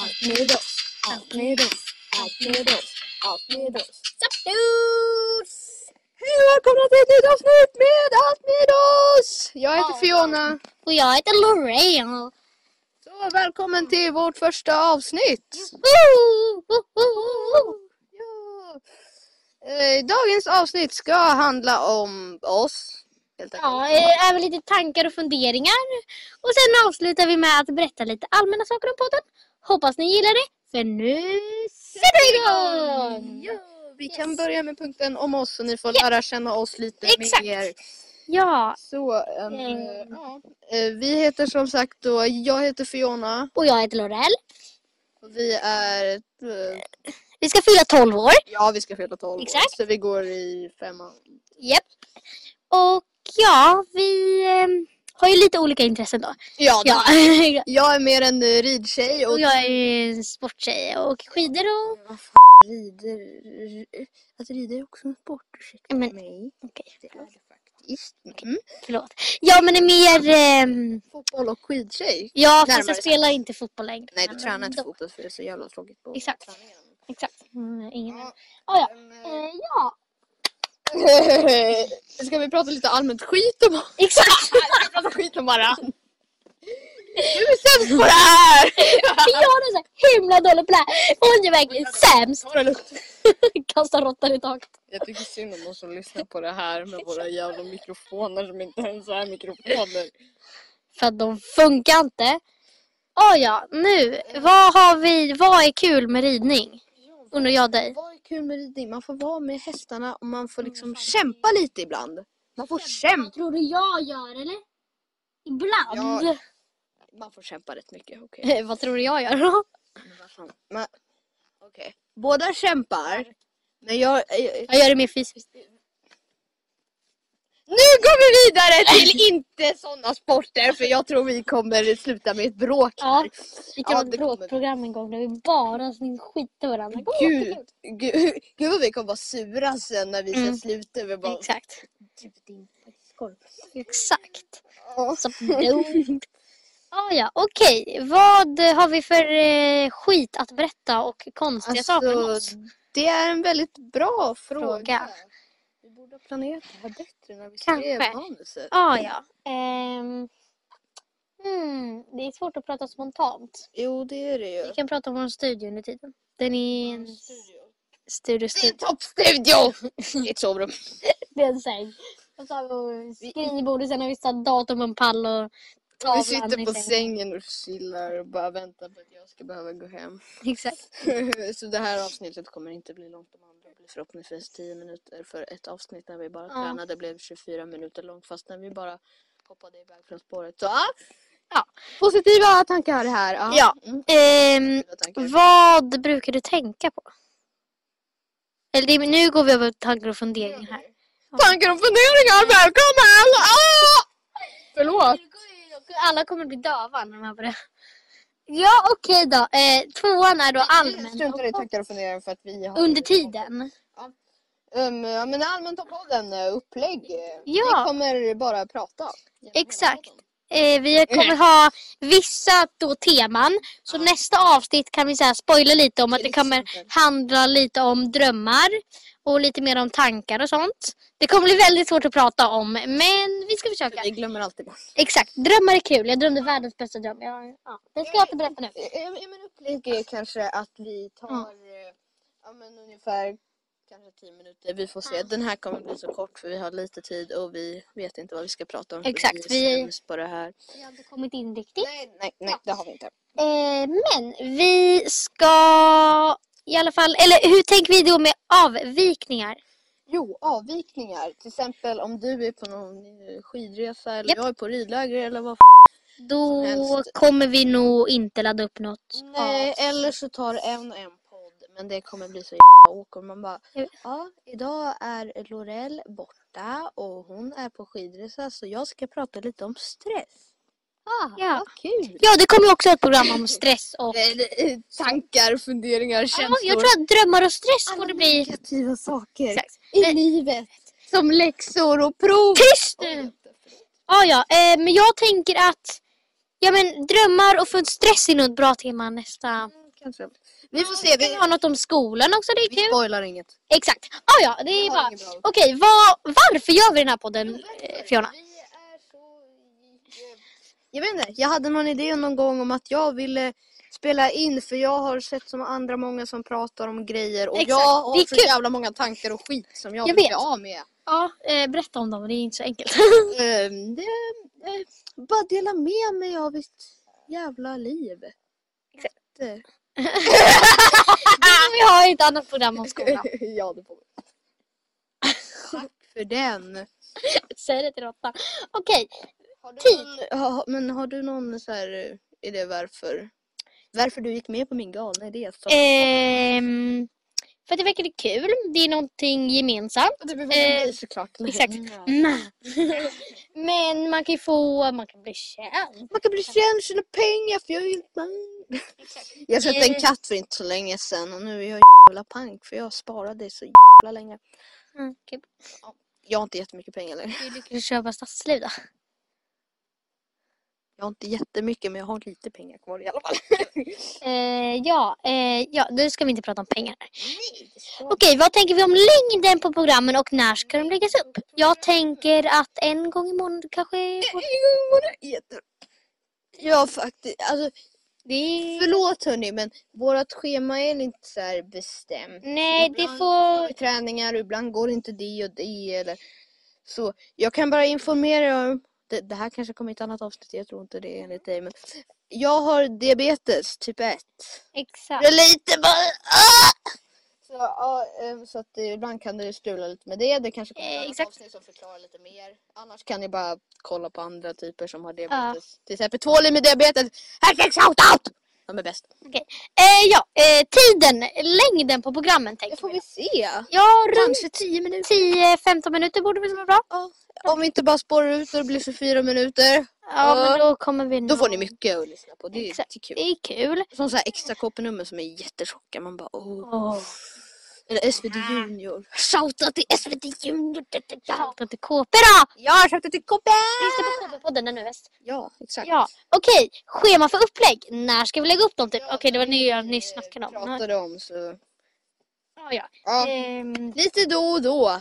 Allt med oss, allt med oss, allt med oss, allt med oss. Dudes! Hej och välkomna till ett nytt avsnitt med Allt med oss! Jag heter. Fiona. Och jag heter Lorraine. Så välkommen till vårt första avsnitt. Eh, dagens avsnitt ska handla om oss. Helt. Ja, eh, även lite tankar och funderingar. Och sen avslutar vi med att berätta lite allmänna saker om podden. Hoppas ni gillar det, för nu sätter vi igång! Ja, vi kan börja med punkten om oss så ni får Ja. lära känna oss lite Exakt. mer. Ja, Så, ehm, Mm. eh, ja. Eh, vi heter som sagt då, jag heter Fiona och jag heter Lorell. och vi är, eh, Vi ska fylla 12 år. ja vi ska fylla 12 Exakt. år, så vi går i femman. Japp. Och ja, vi eh, har ju lite olika intressen då. Ja, Ja. jag är mer en eh, ridtjej och och jag är ju sporttjej och skidor och... Rider, att rida är också en sport, ursäkta Men- mig. Okej, Det är det faktiskt. Mm. förlåt. Ja, men är mer... ehm, Fotboll och skidtjej. ja, fast Närmare jag sig. spelar inte fotboll längre. Nej, du tränar inte då- fotboll för det är så jävla tråkigt på Exakt. träningen. Exakt. Mm, ingen Ja. Ah, ja. Men, Eh, ja, Ska vi prata lite allmänt skit om exakt. Vi pratar skit om varandra. Du är sämst på det här! jag är så himla dålig på det här. Hon är verkligen sämst. Ta det lugnt. Kastar råttor i taket. Jag tycker synd om de som lyssnar på det här med våra jävla mikrofoner som inte ens är mikrofoner. För att de funkar inte. Ah, ja, nu. Vad har vi? Vad är kul med ridning? Undrar jag dig. Vad är kul med ridning? Man får vara med hästarna och man får liksom kämpa lite ibland. Man får kämpa. Tror du jag gör eller? Ibland. Ja. Man får kämpa rätt mycket, okej. vad tror du jag gör då? Okej. Båda kämpar. Men jag... eh, Jag gör det mer fysiskt. Nu går vi vidare till inte sådana sporter för jag tror vi kommer sluta med ett bråk Ja, här. vi kan Ja, ha ett bråkprogram en gång där vi bara skiter varandra. Gud, gud, gud vad vi kommer vara sura sen när vi ska Mm. sluta. Vi bara... Exakt. Exakt. Så dumt. Ah, ja, okej. Vad har vi för eh, skit att berätta och konstiga saker om oss? Alltså, det är en väldigt bra fråga. Fråga. Borde ha planerat det här bättre när vi Kanske. skrev manuset. Ah, ja. Ehm, hmm, det är svårt att prata spontant. Jo, det är det ju. Vi kan prata om vår studio under tiden. Den är en studio. Det är en studio. toppstudio! I ett sovrum. Det är en säng. Och så har vi skrivbord och sen har vi satt datorn på en pall och Vi tavlan sitter i på sängen. och chillar och bara väntar på att jag ska behöva gå hem. Exakt. Så det här avsnittet kommer inte bli långt. De andra blir förhoppningsvis 10 minuter. För ett avsnitt när vi bara Ja. tränade blev 24 minuter långt. Fast när vi bara hoppade iväg från spåret. Så ja. Ja. Positiva tankar här. Ja. Ja. Mm. Ehm, tankar. vad brukar du tänka på? Eller nu går vi över tankar och funderingar här. Tankar och funderingar, välkommen! Ah! Förlåt. Alla kommer bli döva när på det. Ja, okej då. Eh, tvåan är då allmän. Struntar i tankar och funderingar för att vi har... Under tiden. Um, ja, men allmänt om podden, eh, upplägg. Ja. Vi kommer bara prata. Exakt. Eh, vi kommer ha vissa då teman. Så nästa avsnitt kan vi så här spoila lite om att det kommer handla lite om drömmar och lite mer om tankar och sånt. Det kommer bli väldigt svårt att prata om, men vi ska försöka. Vi glömmer alltid bort. Exakt, drömmar är kul. Jag drömde världens bästa dröm. Jag, ja, det ska jag inte berätta nu. Eh, eh, Men upplägg är kanske att vi tar Mm. eh, ja, men ungefär kanske 10 minuter. Vi får se. Den här kommer bli så kort för vi har lite tid och vi vet inte vad vi ska prata om. Exakt, Vi är på det här. Vi har inte kommit in riktigt. Nej, nej, nej, det har vi inte. Eh, men vi ska i alla fall, eller hur tänker vi då med avvikningar? Jo, avvikningar. Till exempel om du är på någon skidresa eller Japp. jag är på ridläger eller vad Då kommer vi nog inte ladda upp något. Nej, av- eller så tar en och en. Men det kommer bli så jävla åk och man bara. Ja, idag är Lorell borta och hon är på skidresa så jag ska prata lite om stress. Ah, Ja. vad kul! Ja, det kommer också ett program om stress och... Tankar, funderingar, Ja, känslor. jag tror att drömmar och stress får alla det bli. negativa saker Exakt. i Men- livet. Som läxor och prov. Tyst nu! Ja, ja, eh, men jag tänker att Ja men drömmar och stress är nog ett bra tema nästa. Kanske. Vi får se. Vi Vi, har något om skolan också, det är vi kul. spoilar inget. Exakt. Ah, ja, det är bara... Okej, vad, varför gör vi den här podden, eh, Fiona? Vi är så... Jag vet inte, jag hade någon idé någon gång om att jag ville spela in för jag har sett som andra många som pratar om grejer och Exakt, jag har så kul. jävla många tankar och skit som jag, Jag vill bli av med. Ja, eh, berätta om dem, det är inte så enkelt. Ehm, det, eh, bara dela med mig av ett jävla liv. Exakt. Vi har ett annat program om skolan. ja, det får vi. Tack för den. Säg det till råttan. Okej, Har du Tid. någon, ha, men har du någon så här eh, idé varför? Varför du gick med på min galna idé? Så. ehm, för att det verkade kul. Det är någonting gemensamt. det var eh, mig såklart. exakt. Mm. Men man kan ju få, man kan bli känd. Man kan bli känd, tjäna pengar för jag är inte man. Jag köpte en katt för inte så länge sedan och nu är jag jävla pank för jag sparade så jävla länge. Mm, kul. Jag har inte jättemycket pengar längre. Du lyckades köpa stadsliv då? Jag har inte jättemycket men jag har lite pengar kvar i alla fall. Eh, ja, eh, ja, nu ska vi inte prata om pengar. Okej, vad tänker vi om längden på programmen och när ska de läggas upp? Jag tänker att en gång i månaden kanske... Jätte- Ja faktiskt, alltså Det förlåt hörni men vårt schema är inte så här bestämt. Nej, det Ibland får... har vi träningar ibland går inte det och det eller så. Jag kan bara informera om, det, det här kanske kommer i ett annat avsnitt, jag tror inte det är enligt dig men jag har diabetes typ 1. Exakt. Det är lite bara ah! Så, ja, ehm, så att ibland kan det strula lite med det. Det kanske kommer Eh, ett avsnitt som förklarar lite mer. Annars kan ni bara kolla på andra typer som har diabetes. Till exempel tvålig med diabetes. Hashtag shoutout! De är bäst. Eh, ja, eh, tiden, längden på programmen Det tänker får vi. se. Ja, runt Kanske 10 minuter. 10-15 minuter borde väl vara bra. Ja, om vi inte bara spårar ut och det blir 24 minuter. Ja, men då kommer vi Då får ni mycket att lyssna på. Det är, Exakt. det är kul. Det är kul. Som så här extra KP-nummer som är jättetjocka. Man bara åh. Åh. Eller SVT Junior. Shoutout till SVT Junior. Shoutout till KP då! Ja, shoutout till KP! Lyssna på KP-podden den nu väst. Ja, exakt. Ja, okej. Schema för upplägg. När ska vi lägga upp dem typ? Ja, okej, det var det jag nyss snackade om. pratade om så. Ja, ja. Ja, Ehm, lite då och då.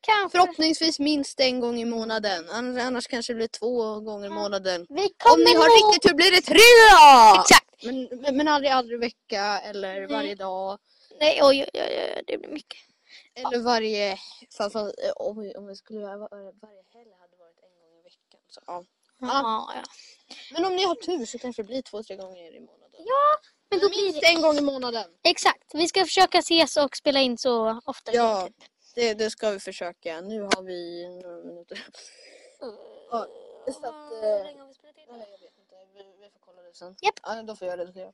kanske. Förhoppningsvis minst en gång i månaden. Annars, annars kanske det blir två gånger i månaden. Vi Om ni har nog- riktigt tur blir det tre! Exakt. Men, men, aldrig, aldrig vecka eller varje dag. Nej, oj, oj, oj, oj, det blir mycket. Eller varje... Fast, fast, om, vi, om vi skulle göra var- varje helg hade varit en gång i veckan. Så, ja. Ja, ja. Men om ni har tur så kanske det blir två, tre gånger i månaden. Ja, men då blir Minst det... en gång i månaden. Exakt. Vi ska försöka ses och spela in så ofta Ja. kan. Det, det ska vi försöka. Nu har vi några minuter. Ja, så att, Hur eh, länge har vi spelat in? Nej, jag vet inte. Vi, vi får kolla det sen. Japp. Ja, då får jag det. Då får jag.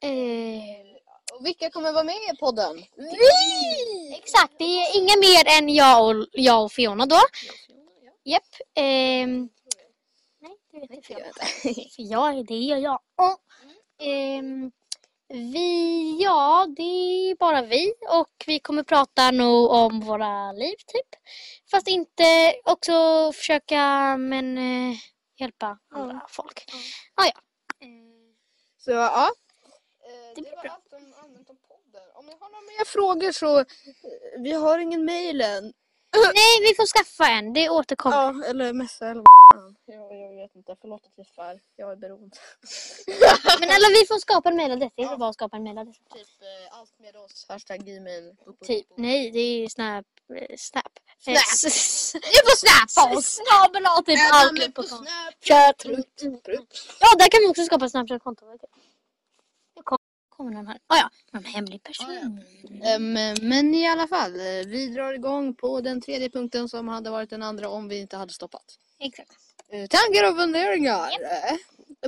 Eh, Och vilka kommer vara med i podden? vi! Exakt, det är inga mer än jag och, jag och Fiona då. Japp. Ehm, nej, det vet inte Fiona. För jag, det gör jag. Oh. Ehm, vi, ja, det är bara vi och vi kommer prata nog om våra liv typ. Fast inte också försöka men eh, hjälpa andra folk. Ah, ja. Så ja. Det blir bra. allt om allmänt om podden. Om ni har några mer frågor så, eh, vi har ingen mail än. nej, vi får skaffa en. Det återkommer. Ja, eller messa eller vad jag, jag vet inte, förlåt att jag svär. Jag är beroende. Men eller vi får skapa en mailadress. Det är bara att skapa en mailadress. Typ eh, allt med oss, hashtag gmail. Typ. Nej, det är snap. eh, Snap. Snap. S- Ni får snappa oss! Snabel A typ sånt. snap. Ja, där kan vi också skapa ett Snapchat-konto. Kommer de här. Ah, ja, en hemlig person. Ehm, men i alla fall, eh, vi drar igång på den tredje punkten som hade varit den andra om vi inte hade stoppat. Exakt. Eh, Tankar och funderingar. Eh,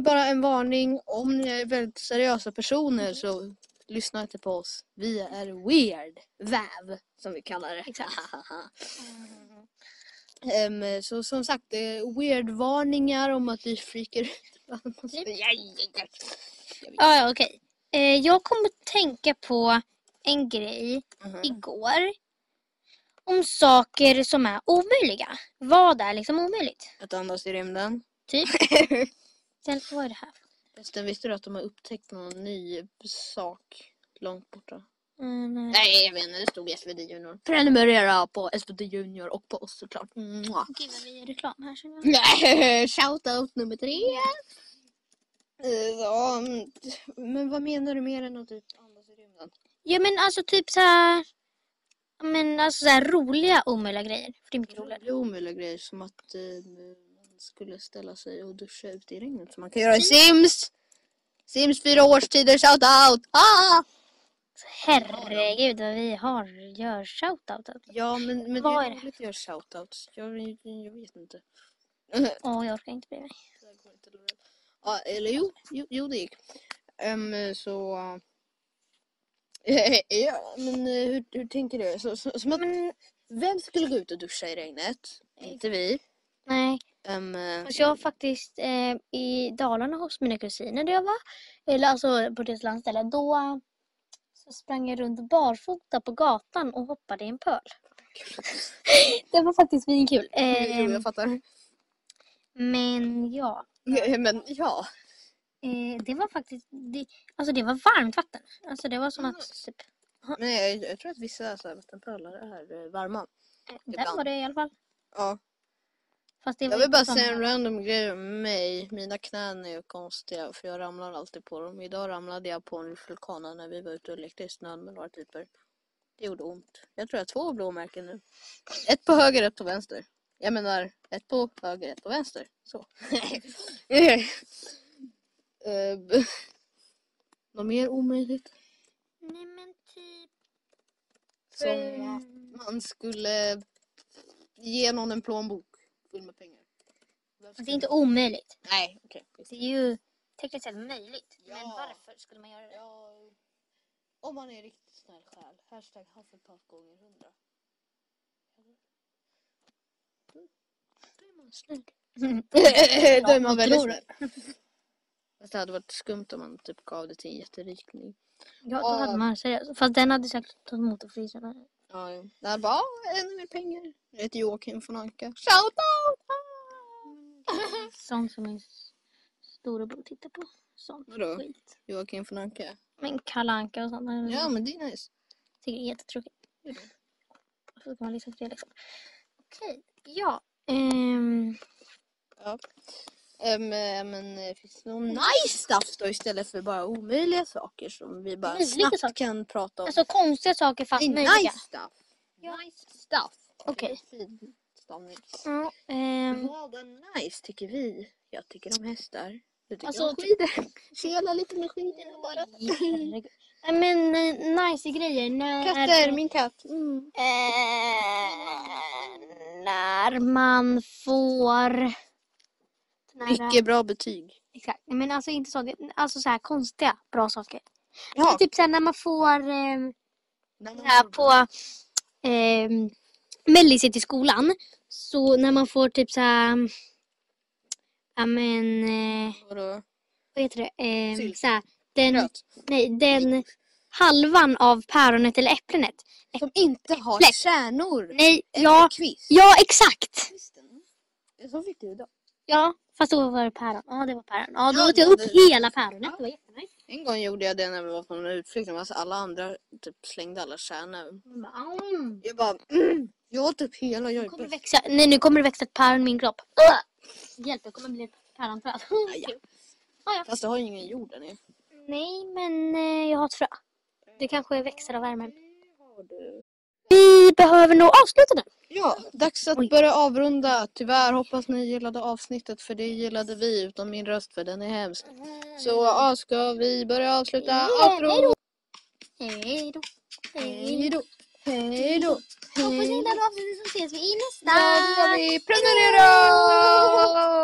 Bara en varning, om ni är väldigt seriösa personer så lyssna inte på oss. Vi är weird väv som vi kallar det. Exakt. Ehm, så som sagt, weird-varningar om att vi freakar ut. Ah, ja, okej. Eh, jag kommer att tänka på en grej Mhm. igår. Om saker som är omöjliga. Vad är liksom omöjligt? Att andas i rymden. Typ. Sen, vad är det här? Förresten, visste du att de har upptäckt någon ny sak långt borta? Mm, nej. Nej, jag vet inte. Det stod SvD Junior. Prenumerera på SvD Junior och på oss såklart. Mwah. Gud vad vi gör reklam här. Nej, Shoutout nummer tre. Ja, mm, men vad menar du mer än att typ andas i rymden? Ja men alltså typ så här. Men alltså så här roliga omöjliga grejer. För det är mycket roligare. Är omöjliga grejer som att eh, man skulle ställa sig och duscha ute i regnet som man kan göra i Sims. Sims fyra årstider, shoutout! Ah! Herregud vad vi har, gör shoutoutat. Ja, men, men Vad det är roligt att göra shoutouts. Jag, jag vet inte. Åh jag orkar inte bli mig. Ja, eller jo, jo, jo det gick. Ehm, så... eh, ja, men eh, hur, hur tänker du? Så, så, som att, Men vem skulle gå ut och duscha i regnet? Inte vi. nej. Um, Fast jag var faktiskt eh, i Dalarna hos mina kusiner där jag var. Eller alltså på deras landställe. Då så sprang jag runt barfota på gatan och hoppade i en pöl. det var faktiskt jo, Eh, jag fattar. men ja. Ja, Men ja. Eh, det var faktiskt, det, alltså det var varmt vatten. Alltså det var som att typ, Men jag, jag tror att vissa så här, vattenpölar är eh, varma. eh, där Ibland. var det i alla fall. Ja. Fast det var Jag vill inte bara säga en random grej om mig. Mina knän är ju konstiga för jag ramlar alltid på dem. Idag ramlade jag på en vulkan när vi var ute och lekte i snön med några typer. Det gjorde ont. Jag tror jag har två blåmärken nu. Ett på höger, ett på vänster. Jag menar, ett på höger, ett på vänster. Så. Eh, Något mer omöjligt? Nej men typ. Som att man skulle ge någon en plånbok full med pengar. Det är inte omöjligt. Nej, okej. Det är ju tekniskt sett möjligt. Men Ja. varför skulle man göra det? Ja, om man är riktigt snäll själ. Hashtag Hufflepuff gånger hundra. Eller? Då, då är man snäll. då är man väldigt snäll. Fast det hade varit skumt om man typ gav det till en jätterik. Ja, då hade man seriöst. Fast den hade säkert tagit emot och frysa. Men... Ja, jo. Det här bara, "Ah, ännu mer pengar. Jag heter Joakim von Anka. Shout out! Sånt som min storebror tittar på. Sånt Vadå? skit. Joakim von Anka. Men Kalle Anka och sånt. Ja, men det är nice. Tycker det är jättetråkigt. Så kan man lyssna på det liksom. Okej, ja. Ehm, Ja. Eh, men eh, finns det någon nice stuff då istället för bara omöjliga saker som vi bara snabbt saker. kan prata om? alltså konstiga saker fast möjliga. nice stuff. Ja. Nice stuff. Okej. Stavning. Ja, ehm, Vad är nice tycker vi? Jag tycker om hästar. Du tycker Alltså, om skidor. Kela lite med skidorna bara. Nej men eh, nice grejer. Katter, min katt. Mm. Eh, när man får... När, Mycket bra betyg. Exakt. Men alltså inte så. Alltså så här konstiga bra saker. Ja. Så typ så här, när man får eh, När man här, på eh, melliset till skolan. Så när man får typ så här... Ja men... Eh, Vadå? vad heter det? Eh, Sylt. så här, den, nej, den halvan av päronet eller äpplenet. Som inte har Fläck. kärnor. Nej, Eller ja, kvist. ja exakt. Så fick du idag. Ja, fast då var det päron. Ja, det var päron. Ja, då Ja, åt jag det- upp det- hela päronet. Ja. Det var jättenice. En gång gjorde jag det när vi var på en utflykt. Alltså alla andra typ slängde alla kärnor. Bara, mm. Jag bara, mm, jag åt upp hela. Jag Nu kommer det växa, nej, nu kommer det växa ett päron i min kropp. Uh! Hjälp, jag kommer bli ett päronträd. ja. Fast det har ju ingen jord där nere. Nej, men eh, jag har ett frö. Det kanske växer av värmen. Vi behöver nog avsluta den. Ja, dags att Oj. börja avrunda. Tyvärr hoppas ni gillade avsnittet för det gillade vi utom min röst för den är hemsk. Så ja, ska vi börja avsluta? Outro! hej då. Hej då. Hej då! Hej då! Hoppas ni gillade avsnittet så ses vi i nästa. Ja, det gör vi. Prenumerera!